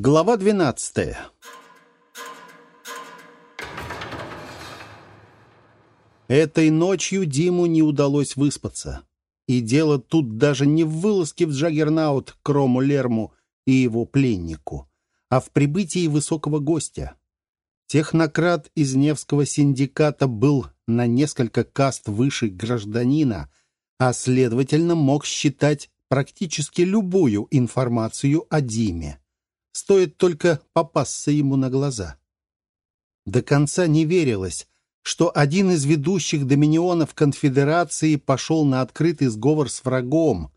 Глава 12. Этой ночью Диму не удалось выспаться. И дело тут даже не в вылазке в Джаггернаут к Рому Лерму и его пленнику, а в прибытии высокого гостя. Технократ из Невского синдиката был на несколько каст выше гражданина, а, следовательно, мог считать практически любую информацию о Диме. Стоит только попасться ему на глаза. До конца не верилось, что один из ведущих доминионов конфедерации пошел на открытый сговор с врагом.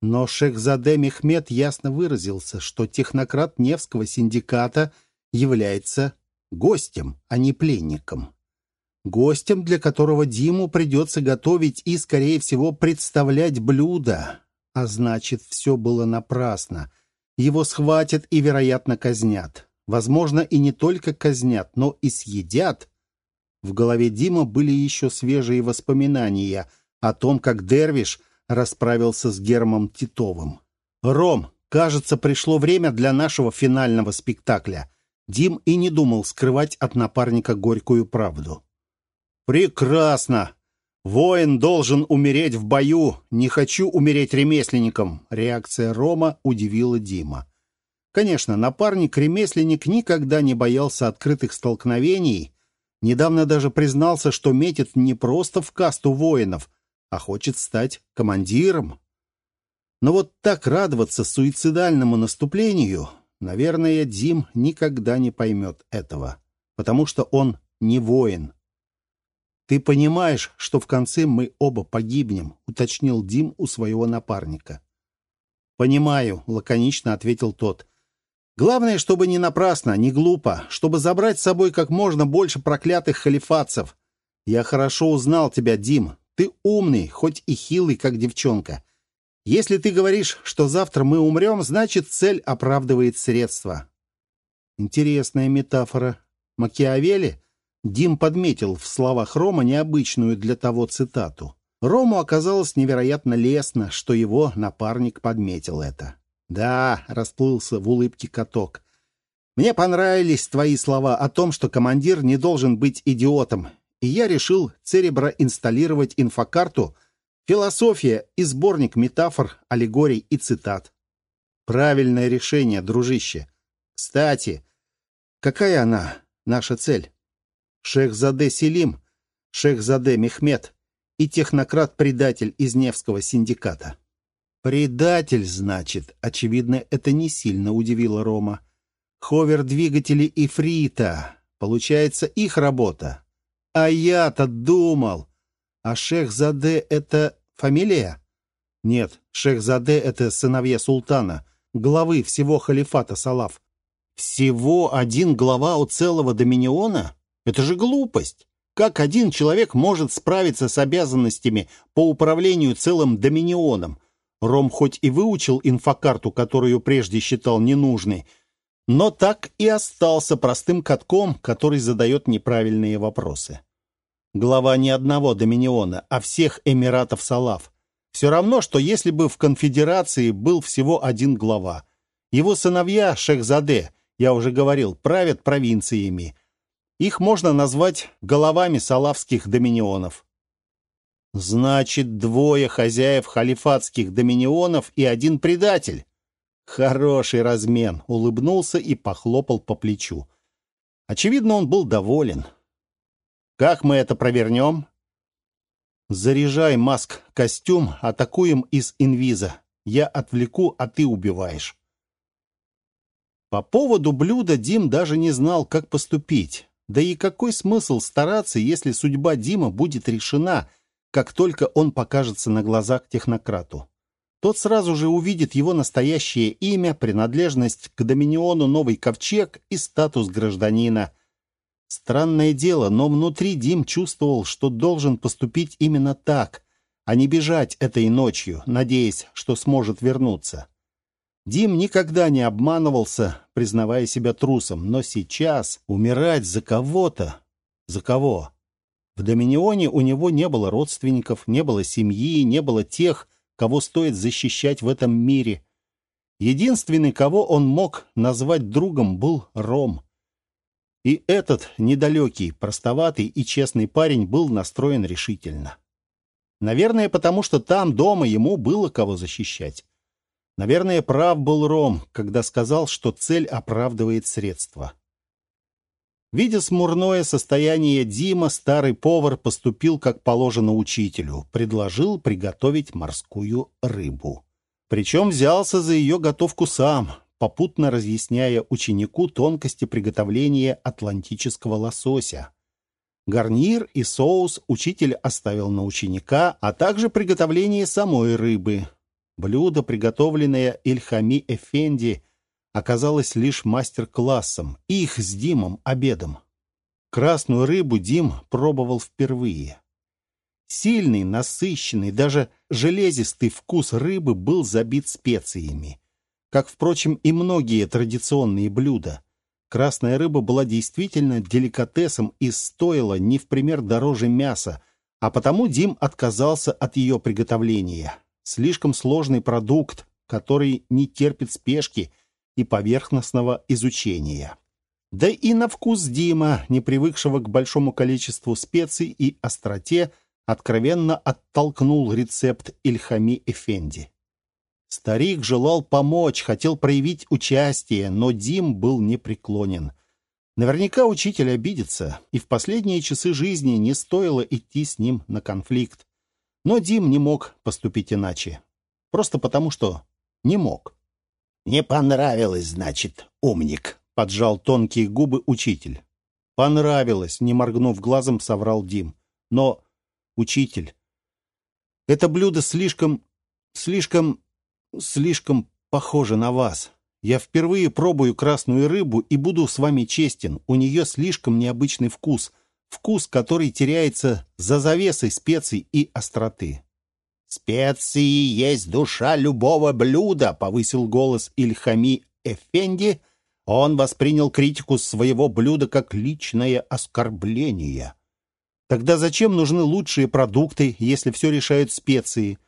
Но Шехзаде Мехмед ясно выразился, что технократ Невского синдиката является гостем, а не пленником. Гостем, для которого Диму придется готовить и, скорее всего, представлять блюдо. А значит, все было напрасно. Его схватят и, вероятно, казнят. Возможно, и не только казнят, но и съедят. В голове Дима были еще свежие воспоминания о том, как Дервиш расправился с Гермом Титовым. «Ром, кажется, пришло время для нашего финального спектакля». Дим и не думал скрывать от напарника горькую правду. «Прекрасно! Воин должен умереть в бою. Не хочу умереть ремесленником. Реакция Рома удивила Дима. Конечно, напарник-ремесленник никогда не боялся открытых столкновений. Недавно даже признался, что метит не просто в касту воинов, а хочет стать командиром. Но вот так радоваться суицидальному наступлению, наверное, Дим никогда не поймет этого, потому что он не воин. «Ты понимаешь, что в конце мы оба погибнем», — уточнил Дим у своего напарника. «Понимаю», — лаконично ответил тот. «Главное, чтобы не напрасно, не глупо, чтобы забрать с собой как можно больше проклятых халифатцев. Я хорошо узнал тебя, Дим. Ты умный, хоть и хилый, как девчонка. Если ты говоришь, что завтра мы умрем, значит, цель оправдывает средства». Интересная метафора. Макиавелли Дим подметил в словах Рома необычную для того цитату. Рому оказалось невероятно лестно, что его напарник подметил это. «Да», — расплылся в улыбке каток, — «мне понравились твои слова о том, что командир не должен быть идиотом, и я решил церебро инсталлировать инфокарту «Философия» и сборник метафор, аллегорий и цитат». Правильное решение, дружище. Кстати, какая она, наша цель? Шехзаде Селим, Шехзаде Мехмед и технократ-предатель из Невского синдиката. «Предатель, значит?» Очевидно, это не сильно удивило Рома. «Ховер-двигатели Ифрита. Получается, их работа. А я-то думал. А Шехзаде — это фамилия?» «Нет, Шехзаде — это сыновья султана, главы всего халифата Салав». «Всего один глава у целого доминиона?» Это же глупость. Как один человек может справиться с обязанностями по управлению целым доминионом? Ром хоть и выучил инфокарту, которую прежде считал ненужной, но так и остался простым катком, который задает неправильные вопросы. Глава не одного доминиона, а всех эмиратов Салав. Все равно, что если бы в конфедерации был всего один глава. Его сыновья, Шехзаде, я уже говорил, правят провинциями – их можно назвать головами салавских доминионов. Значит, двое хозяев халифатских доминионов и один предатель. Хороший размен, улыбнулся и похлопал по плечу. Очевидно, он был доволен. Как мы это провернем? Заряжай маск-костюм, атакуем из инвиза. Я отвлеку, а ты убиваешь. По поводу блюда Дим даже не знал, как поступить. Да и какой смысл стараться, если судьба Дима будет решена, как только он покажется на глазах технократу? Тот сразу же увидит его настоящее имя, принадлежность к доминиону Новый Ковчег и статус гражданина. Странное дело, но внутри Дим чувствовал, что должен поступить именно так, а не бежать этой ночью, надеясь, что сможет вернуться. Дим никогда не обманывался, признавая себя трусом, но сейчас умирать за кого-то... За кого? В Доминионе у него не было родственников, не было семьи, не было тех, кого стоит защищать в этом мире. Единственный, кого он мог назвать другом, был Ром. И этот недалекий, простоватый и честный парень был настроен решительно. Наверное, потому что там, дома, ему было кого защищать. Наверное, прав был Ром, когда сказал, что цель оправдывает средства. Видя смурное состояние Дима, старый повар поступил, как положено учителю, предложил приготовить морскую рыбу. Причем взялся за ее готовку сам, попутно разъясняя ученику тонкости приготовления атлантического лосося. Гарнир и соус учитель оставил на ученика, а также приготовление самой рыбы. Блюдо, приготовленное Ильхами Эфенди, оказалось лишь мастер-классом, их с Димом обедом. Красную рыбу Дим пробовал впервые. Сильный, насыщенный, даже железистый вкус рыбы был забит специями. Как, впрочем, и многие традиционные блюда. Красная рыба была действительно деликатесом и стоила не в пример дороже мяса, а потому Дим отказался от ее приготовления. Слишком сложный продукт, который не терпит спешки и поверхностного изучения. Да и на вкус Дима, не привыкшего к большому количеству специй и остроте, откровенно оттолкнул рецепт Ильхами Эфенди. Старик желал помочь, хотел проявить участие, но Дим был непреклонен. Наверняка учитель обидится, и в последние часы жизни не стоило идти с ним на конфликт. Но Дим не мог поступить иначе. Просто потому, что не мог. «Не понравилось, значит, умник», — поджал тонкие губы учитель. «Понравилось», — не моргнув глазом, соврал Дим. «Но учитель. Это блюдо слишком... слишком... слишком похоже на вас. Я впервые пробую красную рыбу и буду с вами честен. У нее слишком необычный вкус. Вкус, который теряется за завесой специй и остроты. «Специи есть душа любого блюда», — повысил голос Ильхами Эфенди. Он воспринял критику своего блюда как личное оскорбление. Тогда зачем нужны лучшие продукты, если все решают специи?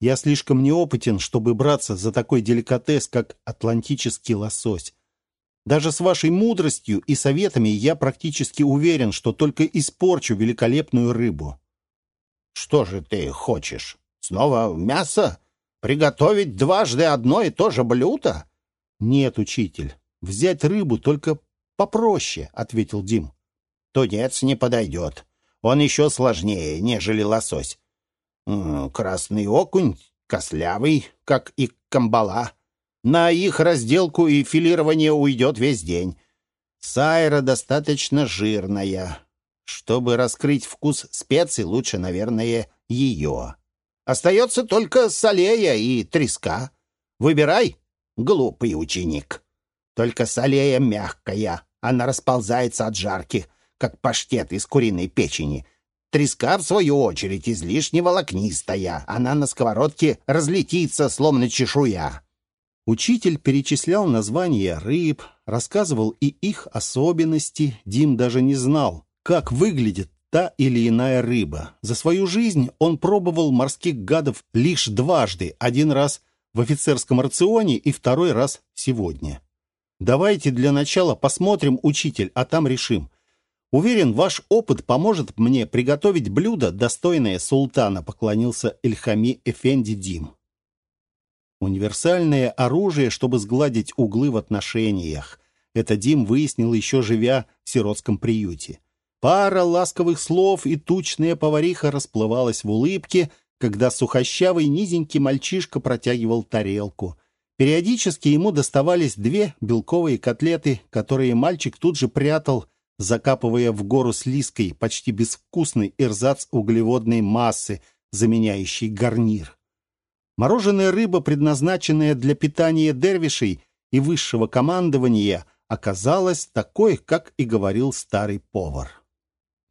Я слишком неопытен, чтобы браться за такой деликатес, как атлантический лосось. Даже с вашей мудростью и советами я практически уверен, что только испорчу великолепную рыбу. Что же ты хочешь? Снова мясо? Приготовить дважды одно и то же блюдо? Нет, учитель. Взять рыбу только попроще, ответил Дим. Тунец не подойдет. Он еще сложнее, нежели лосось. Красный окунь, кослявый, как и камбала. На их разделку и филирование уйдет весь день. Сайра достаточно жирная. Чтобы раскрыть вкус специй, лучше, наверное, ее. Остается только солея и треска. Выбирай, глупый ученик. Только солея мягкая, она расползается от жарки — как паштет из куриной печени. Треска, в свою очередь, излишне волокнистая. Она на сковородке разлетится, словно чешуя. Учитель перечислял названия рыб, рассказывал и их особенности. Дим даже не знал, как выглядит та или иная рыба. За свою жизнь он пробовал морских гадов лишь дважды. Один раз в офицерском рационе и второй раз сегодня. Давайте для начала посмотрим, учитель, а там решим. Уверен, ваш опыт поможет мне приготовить блюдо, достойное султана, поклонился Эльхами Эфенди Дим. Универсальное оружие, чтобы сгладить углы в отношениях. Это Дим выяснил еще живя в сиротском приюте. Пара ласковых слов и тучная повариха расплывалась в улыбке, когда сухощавый низенький мальчишка протягивал тарелку. Периодически ему доставались две белковые котлеты, которые мальчик тут же прятал закапывая в гору с лиской почти безвкусный эрзац углеводной массы, заменяющий гарнир. Мороженая рыба, предназначенная для питания дервишей и высшего командования, оказалась такой, как и говорил старый повар.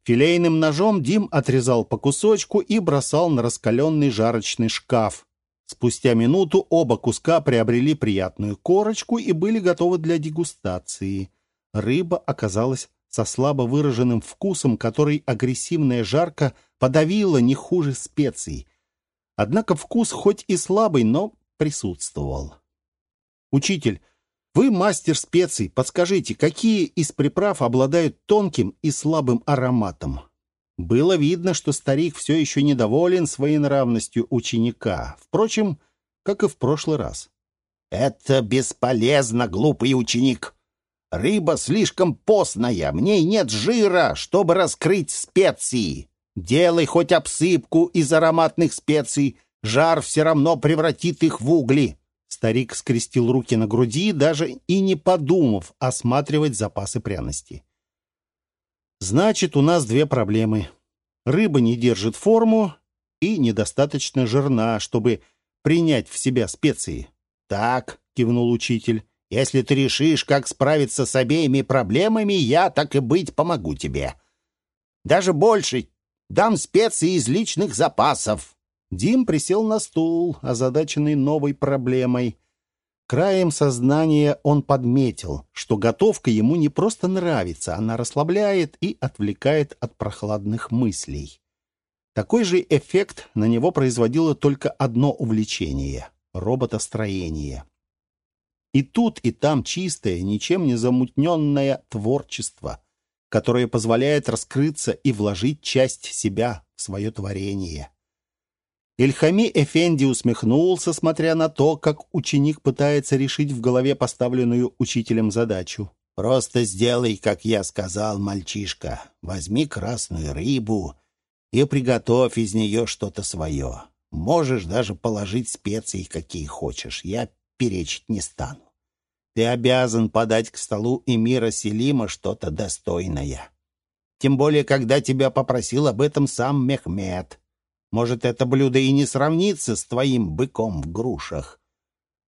Филейным ножом Дим отрезал по кусочку и бросал на раскаленный жарочный шкаф. Спустя минуту оба куска приобрели приятную корочку и были готовы для дегустации. Рыба оказалась со слабо выраженным вкусом, который агрессивная жарка подавила не хуже специй. Однако вкус хоть и слабый, но присутствовал. Учитель, вы мастер специй, подскажите, какие из приправ обладают тонким и слабым ароматом? Было видно, что старик все еще недоволен своей нравностью ученика. Впрочем, как и в прошлый раз. «Это бесполезно, глупый ученик. Рыба слишком постная, в ней нет жира, чтобы раскрыть специи. Делай хоть обсыпку из ароматных специй, жар все равно превратит их в угли». Старик скрестил руки на груди, даже и не подумав осматривать запасы пряностей. «Значит, у нас две проблемы. Рыба не держит форму и недостаточно жирна, чтобы принять в себя специи». «Так», — кивнул учитель, — «если ты решишь, как справиться с обеими проблемами, я, так и быть, помогу тебе. Даже больше, дам специи из личных запасов». Дим присел на стул, озадаченный новой проблемой. Краем сознания он подметил, что готовка ему не просто нравится, она расслабляет и отвлекает от прохладных мыслей. Такой же эффект на него производило только одно увлечение — роботостроение. И тут, и там чистое, ничем не замутненное творчество, которое позволяет раскрыться и вложить часть себя в свое творение. Ильхами Эфенди усмехнулся, смотря на то, как ученик пытается решить в голове поставленную учителем задачу. «Просто сделай, как я сказал, мальчишка. Возьми красную рыбу и приготовь из нее что-то свое. Можешь даже положить специи, какие хочешь. Я перечить не стану. Ты обязан подать к столу эмира Селима что-то достойное. Тем более, когда тебя попросил об этом сам Мехмед. Может, это блюдо и не сравнится с твоим быком в грушах.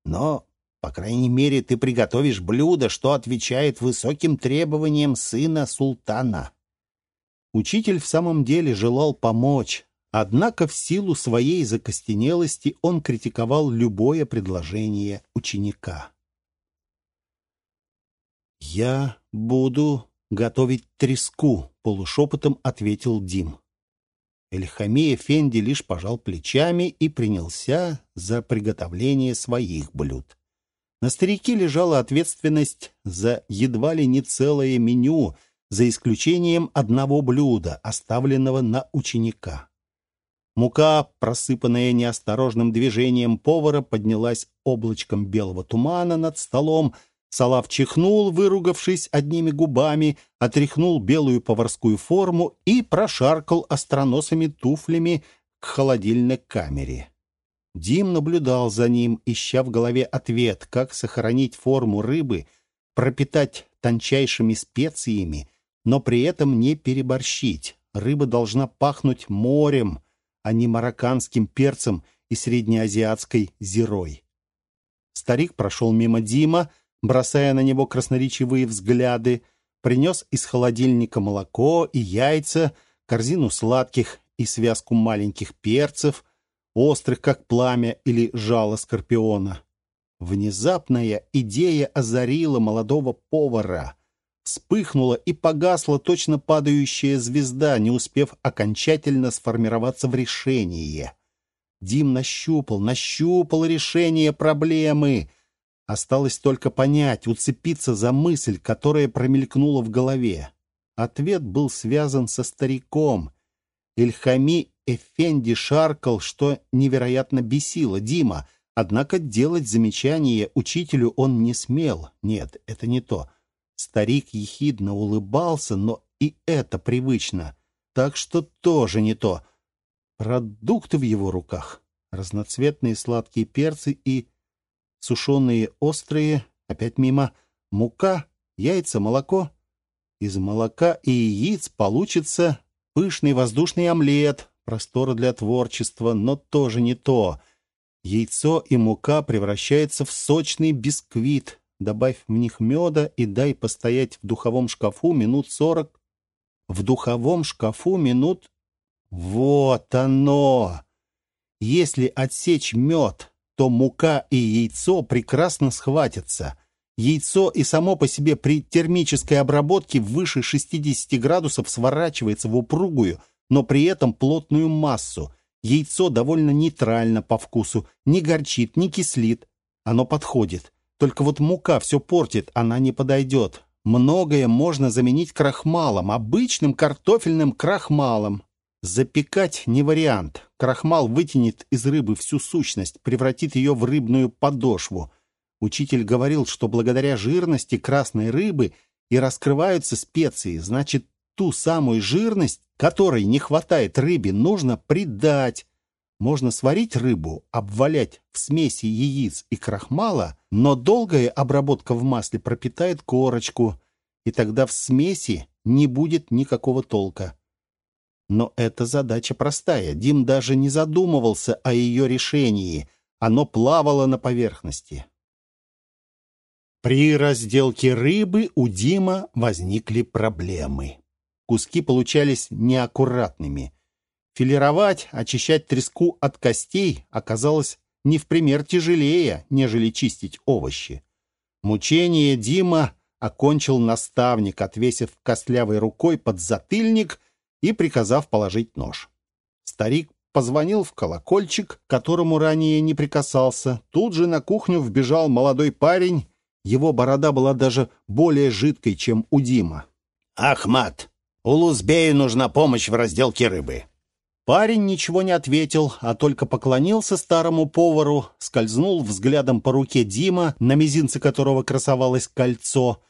Но, по крайней мере, ты приготовишь блюдо, что отвечает высоким требованиям сына султана». Учитель в самом деле желал помочь, однако в силу своей закостенелости он критиковал любое предложение ученика. «Я буду готовить треску», — полушепотом ответил Дим. Эльхами Эфенди лишь пожал плечами и принялся за приготовление своих блюд. На старике лежала ответственность за едва ли не целое меню, за исключением одного блюда, оставленного на ученика. Мука, просыпанная неосторожным движением повара, поднялась облачком белого тумана над столом, Салав чихнул, выругавшись одними губами, отряхнул белую поварскую форму и прошаркал остроносыми туфлями к холодильной камере. Дим наблюдал за ним, ища в голове ответ, как сохранить форму рыбы, пропитать тончайшими специями, но при этом не переборщить. Рыба должна пахнуть морем, а не марокканским перцем и среднеазиатской зирой. Старик прошел мимо Дима, бросая на него красноречивые взгляды, принес из холодильника молоко и яйца, корзину сладких и связку маленьких перцев, острых, как пламя или жало скорпиона. Внезапная идея озарила молодого повара. Вспыхнула и погасла точно падающая звезда, не успев окончательно сформироваться в решение. Дим нащупал, нащупал решение проблемы — Осталось только понять, уцепиться за мысль, которая промелькнула в голове. Ответ был связан со стариком. Ильхами Эфенди шаркал, что невероятно бесило Дима, однако делать замечание учителю он не смел. Нет, это не то. Старик ехидно улыбался, но и это привычно. Так что тоже не то. Продукты в его руках. Разноцветные сладкие перцы и сушеные острые, опять мимо, мука, яйца, молоко. Из молока и яиц получится пышный воздушный омлет, простора для творчества, но тоже не то. Яйцо и мука превращаются в сочный бисквит. Добавь в них меда и дай постоять в духовом шкафу минут сорок. В духовом шкафу минут... Вот оно! Если отсечь мед, то мука и яйцо прекрасно схватятся. Яйцо и само по себе при термической обработке выше 60 градусов сворачивается в упругую, но при этом плотную массу. Яйцо довольно нейтрально по вкусу, не горчит, не кислит. Оно подходит. Только вот мука все портит, она не подойдет. Многое можно заменить крахмалом, обычным картофельным крахмалом. Запекать не вариант. Крахмал вытянет из рыбы всю сущность, превратит ее в рыбную подошву. Учитель говорил, что благодаря жирности красной рыбы и раскрываются специи, значит, ту самую жирность, которой не хватает рыбе, нужно придать. Можно сварить рыбу, обвалять в смеси яиц и крахмала, но долгая обработка в масле пропитает корочку, и тогда в смеси не будет никакого толка. Но эта задача простая. Дим даже не задумывался о ее решении. Оно плавало на поверхности. При разделке рыбы у Дима возникли проблемы. Куски получались неаккуратными. Филировать, очищать треску от костей оказалось не в пример тяжелее, нежели чистить овощи. Мучение Дима окончил наставник, отвесив костлявой рукой под затыльник и приказав положить нож. Старик позвонил в колокольчик, к которому ранее не прикасался. Тут же на кухню вбежал молодой парень. Его борода была даже более жидкой, чем у Дима. «Ахмат, Улузбею нужна помощь в разделке рыбы. Парень ничего не ответил, а только поклонился старому повару, скользнул взглядом по руке Дима, на мизинце которого красовалось кольцо.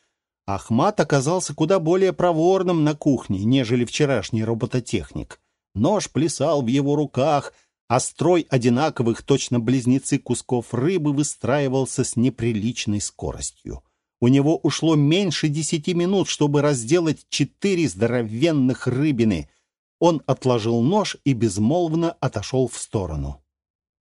Ахмат оказался куда более проворным на кухне, нежели вчерашний робототехник. Нож плясал в его руках, а строй одинаковых, точно близнецы кусков рыбы выстраивался с неприличной скоростью. У него ушло меньше десяти минут, чтобы разделать четыре здоровенных рыбины — он отложил нож и безмолвно отошел в сторону.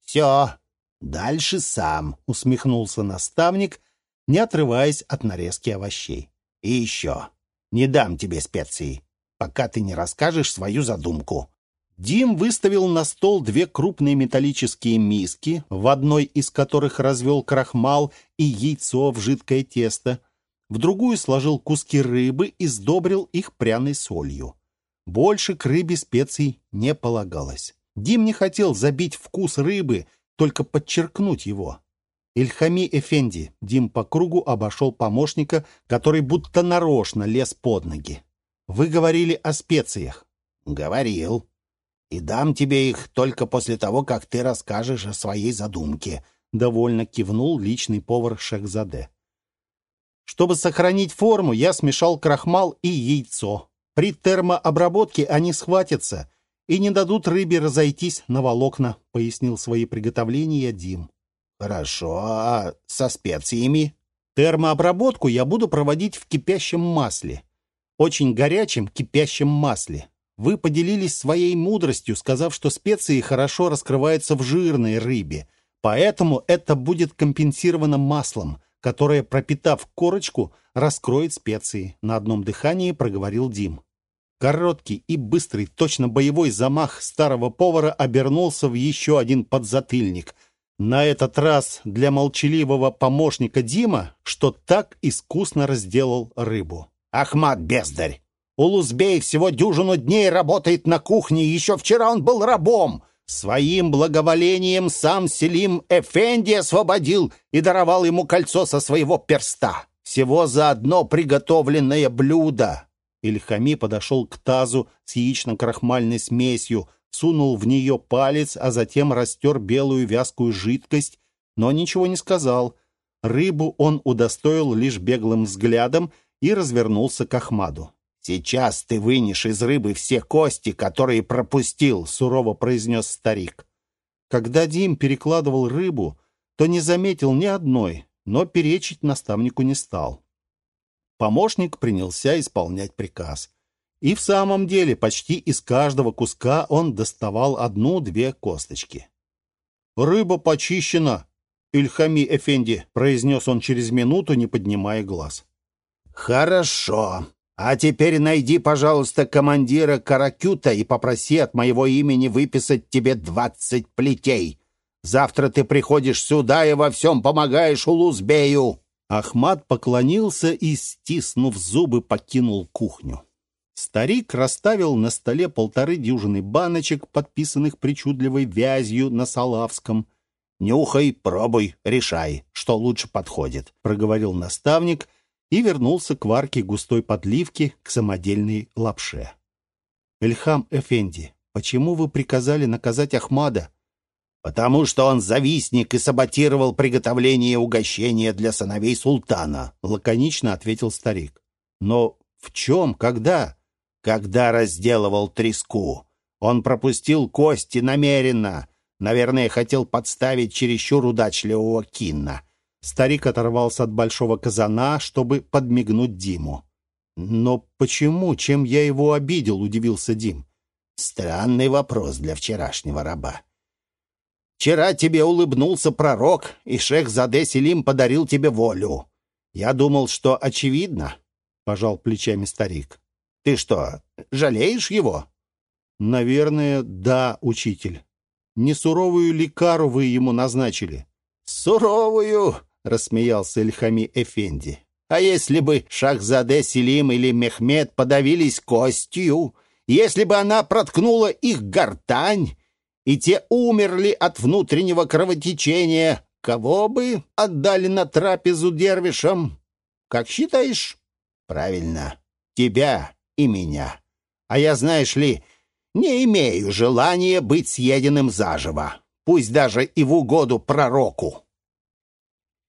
«Все, дальше сам», — усмехнулся наставник, не отрываясь от нарезки овощей. «И еще, не дам тебе специи, пока ты не расскажешь свою задумку». Дим выставил на стол две крупные металлические миски, в одной из которых развел крахмал и яйцо в жидкое тесто, в другую сложил куски рыбы и сдобрил их пряной солью. Больше к рыбе специй не полагалось. Дим не хотел забить вкус рыбы, только подчеркнуть его. Ильхами Эфенди, Дим по кругу обошел помощника, который будто нарочно лез под ноги. «Вы говорили о специях». «Говорил. И дам тебе их только после того, как ты расскажешь о своей задумке», — довольно кивнул личный повар Шехзаде. «Чтобы сохранить форму, я смешал крахмал и яйцо. При термообработке они схватятся и не дадут рыбе разойтись на волокна, пояснил свои приготовления Дим. Хорошо, а со специями? Термообработку я буду проводить в кипящем масле. Очень горячем кипящем масле. Вы поделились своей мудростью, сказав, что специи хорошо раскрываются в жирной рыбе. Поэтому это будет компенсировано маслом, которое, пропитав корочку, раскроет специи. На одном дыхании проговорил Дим. Короткий и быстрый, точно боевой замах старого повара обернулся в еще один подзатыльник. На этот раз для молчаливого помощника Дима, что так искусно разделал рыбу. «Ахмат Бездарь! Улузбей всего дюжину дней работает на кухне, еще вчера он был рабом!» Своим благоволением сам Селим Эфенди освободил и даровал ему кольцо со своего перста. Всего за одно приготовленное блюдо. Ильхами подошел к тазу с яично-крахмальной смесью, сунул в нее палец, а затем растер белую вязкую жидкость, но ничего не сказал. Рыбу он удостоил лишь беглым взглядом и развернулся к Ахмаду. «Сейчас ты вынешь из рыбы все кости, которые пропустил», — сурово произнес старик. Когда Дим перекладывал рыбу, то не заметил ни одной, но перечить наставнику не стал. Помощник принялся исполнять приказ. И в самом деле почти из каждого куска он доставал одну-две косточки. «Рыба почищена, Ильхами Эфенди», — произнес он через минуту, не поднимая глаз. «Хорошо. А теперь найди, пожалуйста, командира Каракюта и попроси от моего имени выписать тебе двадцать плетей. Завтра ты приходишь сюда и во всем помогаешь Улузбею». Ахмат поклонился и, стиснув зубы, покинул кухню. Старик расставил на столе полторы дюжины баночек, подписанных причудливой вязью на салавском. Нюхай, пробуй, решай, что лучше подходит», — проговорил наставник и вернулся к варке густой подливки к самодельной лапше. «Эльхам Эфенди, почему вы приказали наказать Ахмада?» «Потому что он завистник и саботировал приготовление угощения для сыновей султана», — лаконично ответил старик. «Но в чем? Когда?» «Когда разделывал треску. Он пропустил кости намеренно. Наверное, хотел подставить чересчур удачливого Кинна. Старик оторвался от большого казана, чтобы подмигнуть Диму. «Но почему? Чем я его обидел?» — удивился Дим. «Странный вопрос для вчерашнего раба. Вчера тебе улыбнулся пророк, и шех Заде Селим подарил тебе волю. Я думал, что очевидно», — пожал плечами старик. «Ты что, жалеешь его?» «Наверное, да, учитель. Не суровую ли кару вы ему назначили?» «Суровую!» — рассмеялся Эльхами Эфенди. «А если бы Шахзаде Селим или Мехмед подавились костью, если бы она проткнула их гортань, и те умерли от внутреннего кровотечения, кого бы отдали на трапезу дервишам? Как считаешь?» «Правильно, тебя и меня. А я, знаешь ли, не имею желания быть съеденным заживо, пусть даже и в угоду пророку.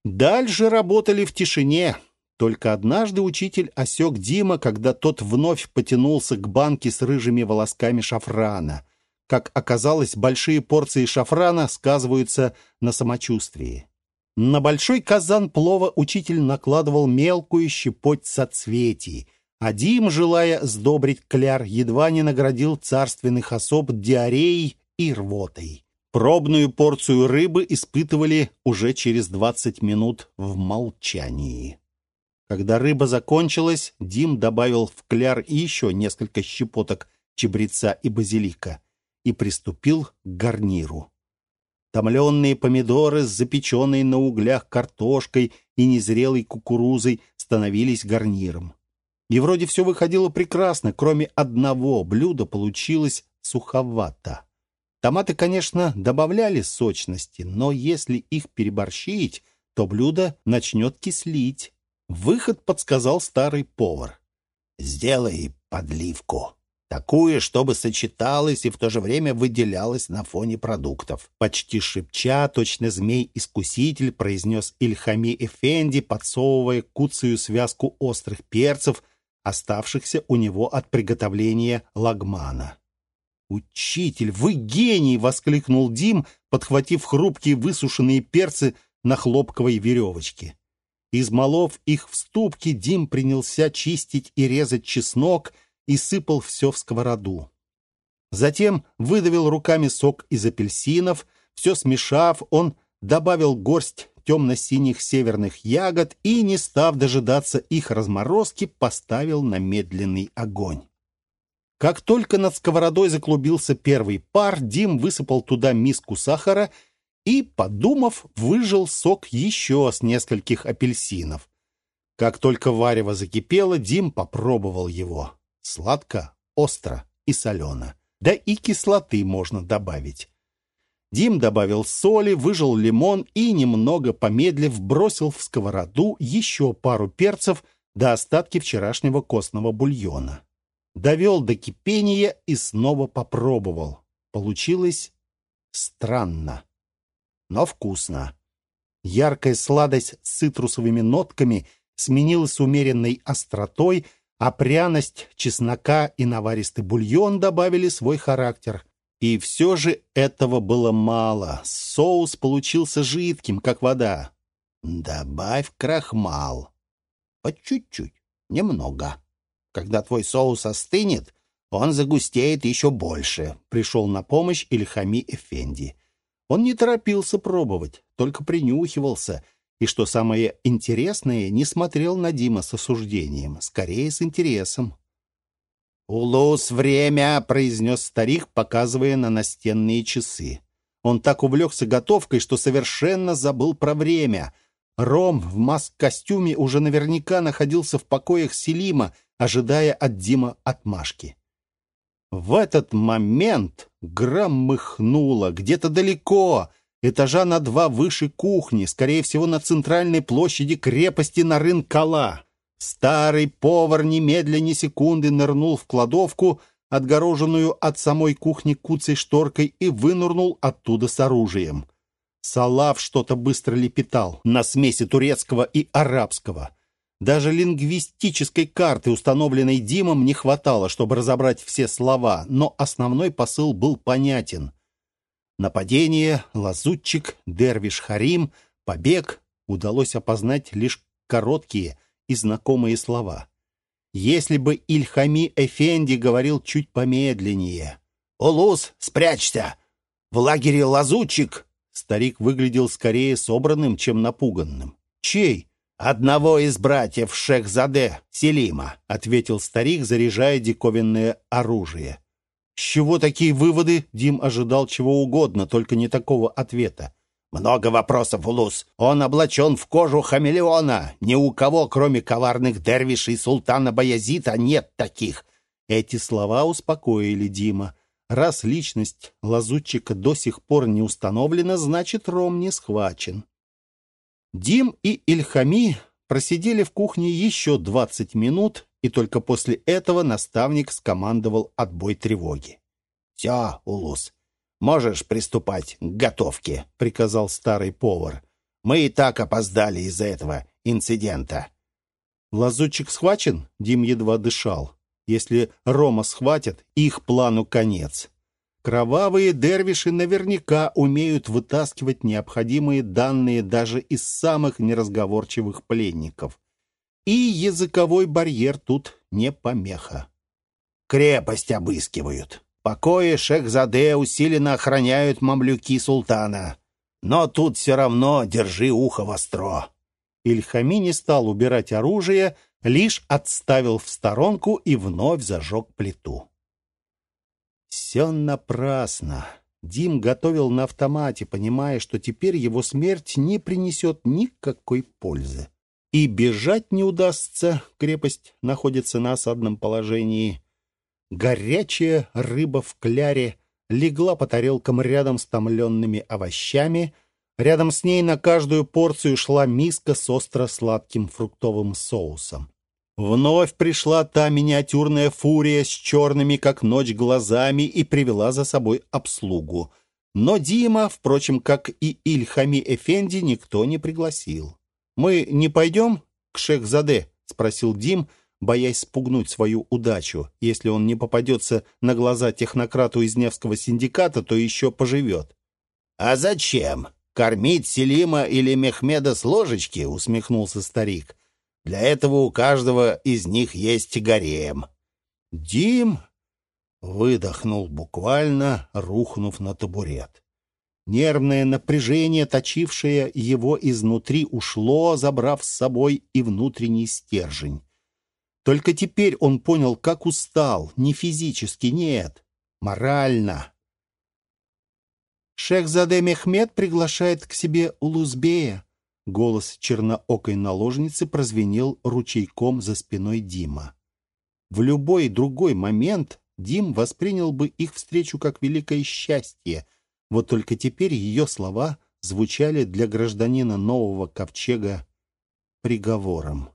Дальше работали в тишине. Только однажды учитель осек Дима, когда тот вновь потянулся к банке с рыжими волосками шафрана. Как оказалось, большие порции шафрана сказываются на самочувствии. На большой казан плова учитель накладывал мелкую щепоть соцветий — а Дим, желая сдобрить кляр, едва не наградил царственных особ диареей и рвотой. Пробную порцию рыбы испытывали уже через двадцать минут в молчании. Когда рыба закончилась, Дим добавил в кляр еще несколько щепоток чебреца и базилика и приступил к гарниру. Томленные помидоры с запеченной на углях картошкой и незрелой кукурузой становились гарниром. И вроде все выходило прекрасно, кроме одного блюда получилось суховато. Томаты, конечно, добавляли сочности, но если их переборщить, то блюдо начнет кислить. Выход подсказал старый повар. «Сделай подливку. Такую, чтобы сочеталась и в то же время выделялась на фоне продуктов». Почти шепча, точно змей-искуситель, произнес Ильхами Эфенди, подсовывая куцую связку острых перцев оставшихся у него от приготовления лагмана. «Учитель, вы гений!» — воскликнул Дим, подхватив хрупкие высушенные перцы на хлопковой веревочке. Измолов их в ступке, Дим принялся чистить и резать чеснок и сыпал все в сковороду. Затем выдавил руками сок из апельсинов, все смешав, он добавил горсть темно-синих северных ягод и, не став дожидаться их разморозки, поставил на медленный огонь. Как только над сковородой заклубился первый пар, Дим высыпал туда миску сахара и, подумав, выжил сок еще с нескольких апельсинов. Как только варево закипело, Дим попробовал его. Сладко, остро и солено. Да и кислоты можно добавить. Дим добавил соли, выжал лимон и, немного помедлив, бросил в сковороду еще пару перцев до остатки вчерашнего костного бульона. Довел до кипения и снова попробовал. Получилось странно, но вкусно. Яркая сладость с цитрусовыми нотками сменилась умеренной остротой, а пряность чеснока и наваристый бульон добавили свой характер — и все же этого было мало. Соус получился жидким, как вода. Добавь крахмал. По чуть-чуть, немного. Когда твой соус остынет, он загустеет еще больше. Пришел на помощь Ильхами Эфенди. Он не торопился пробовать, только принюхивался. И что самое интересное, не смотрел на Дима с осуждением, скорее с интересом. «Улус, время!» — произнес старик, показывая на настенные часы. Он так увлекся готовкой, что совершенно забыл про время. Ром в маск-костюме уже наверняка находился в покоях Селима, ожидая от Дима отмашки. В этот момент громыхнуло где-то далеко, этажа на два выше кухни, скорее всего, на центральной площади крепости Нарын-Кала. Старый повар немедленно секунды нырнул в кладовку, отгороженную от самой кухни куцей шторкой, и вынырнул оттуда с оружием. Салав что-то быстро лепетал на смеси турецкого и арабского. Даже лингвистической карты, установленной Димом, не хватало, чтобы разобрать все слова, но основной посыл был понятен. Нападение, лазутчик, дервиш Харим, побег удалось опознать лишь короткие и знакомые слова. Если бы Ильхами Эфенди говорил чуть помедленнее. «Улус, спрячься! В лагере лазутчик!» Старик выглядел скорее собранным, чем напуганным. «Чей?» «Одного из братьев Шехзаде, Селима», — ответил старик, заряжая диковинное оружие. «С чего такие выводы?» Дим ожидал чего угодно, только не такого ответа. «Много вопросов, Улус. Он облачен в кожу хамелеона. Ни у кого, кроме коварных дервишей султана Баязита, нет таких». Эти слова успокоили Дима. Раз личность лазутчика до сих пор не установлена, значит, Ром не схвачен. Дим и Ильхами просидели в кухне еще 20 минут, и только после этого наставник скомандовал отбой тревоги. «Все, Улус, можешь приступать к готовке», — приказал старый повар. «Мы и так опоздали из-за этого инцидента». «Лазутчик схвачен?» — Дим едва дышал. Если Рома схватят, их плану конец. Кровавые дервиши наверняка умеют вытаскивать необходимые данные даже из самых неразговорчивых пленников. И языковой барьер тут не помеха. Крепость обыскивают. Покои Шехзаде усиленно охраняют мамлюки султана. Но тут все равно держи ухо востро. Ильхами не стал убирать оружие, лишь отставил в сторонку и вновь зажег плиту. Все напрасно. Дим готовил на автомате, понимая, что теперь его смерть не принесет никакой пользы. И бежать не удастся, крепость находится на осадном положении. Горячая рыба в кляре легла по тарелкам рядом с томленными овощами. Рядом с ней на каждую порцию шла миска с остро-сладким фруктовым соусом. Вновь пришла та миниатюрная фурия с черными, как ночь, глазами и привела за собой обслугу. Но Дима, впрочем, как и Ильхами Эфенди, никто не пригласил. «Мы не пойдем к Шехзаде?» — спросил Дим, боясь спугнуть свою удачу. Если он не попадется на глаза технократу из Невского синдиката, то еще поживет. «А зачем? Кормить Селима или Мехмеда с ложечки?» — усмехнулся старик. Для этого у каждого из них есть гарем. Дим выдохнул буквально, рухнув на табурет. Нервное напряжение, точившее его изнутри, ушло, забрав с собой и внутренний стержень. Только теперь он понял, как устал, не физически, нет, морально. Шехзаде Мехмед приглашает к себе Улузбея. Голос черноокой наложницы прозвенел ручейком за спиной Дима. В любой другой момент Дим воспринял бы их встречу как великое счастье, вот только теперь ее слова звучали для гражданина нового ковчега приговором.